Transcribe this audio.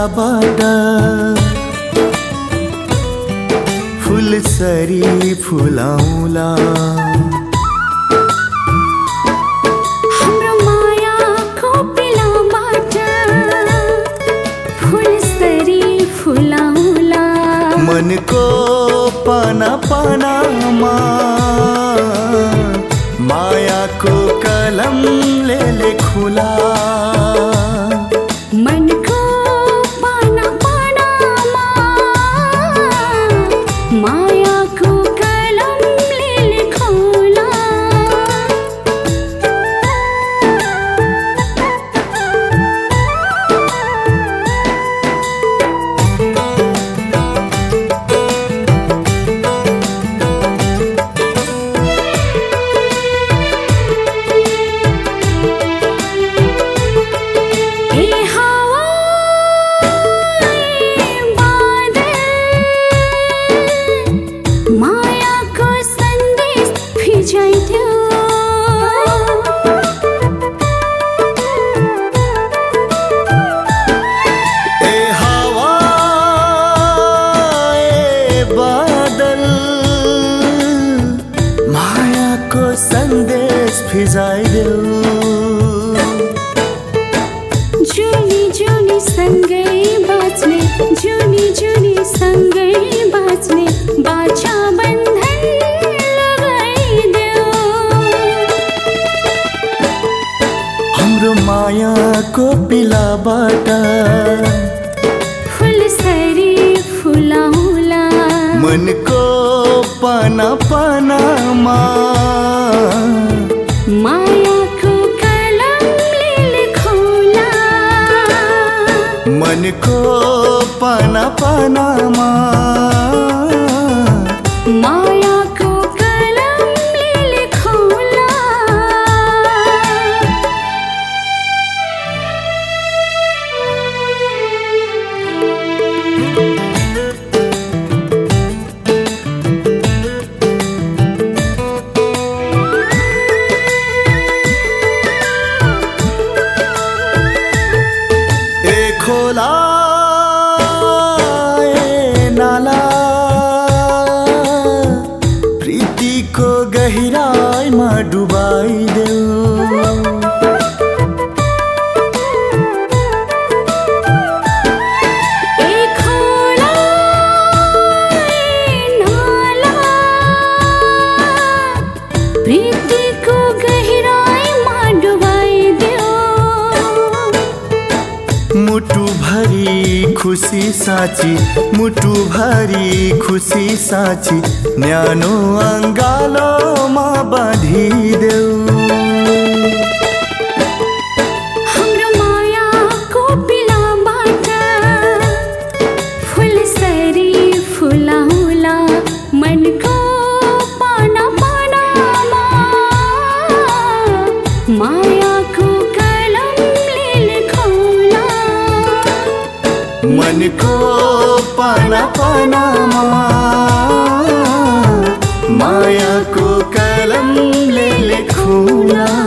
खोलाबाट फुलसरी फुलाउला। मनको पाना को मायाको कलमले खुला मायाको बादल। मायाको सन्देश फिजाइदेऊ। जुनी जुनी सँगै बाँच्ने जुनी जुनी सँगै बाँच्ने बाछा बन्धन लगाइदेऊ। हाम्रो मायाको पिलाबाट मनको पाना पानामा मायाको कलमले लेखौला। मनको पाना पानामा खोला नाला। प्रीतिको गहिराइमा डुबाइदेऊ। भरी खुसी साँची मुटु भरी खुसी साँची न्यानो अङ्गालोमा बाँधिदेऊ पाना पानामा मायाको कलमले लेखौला।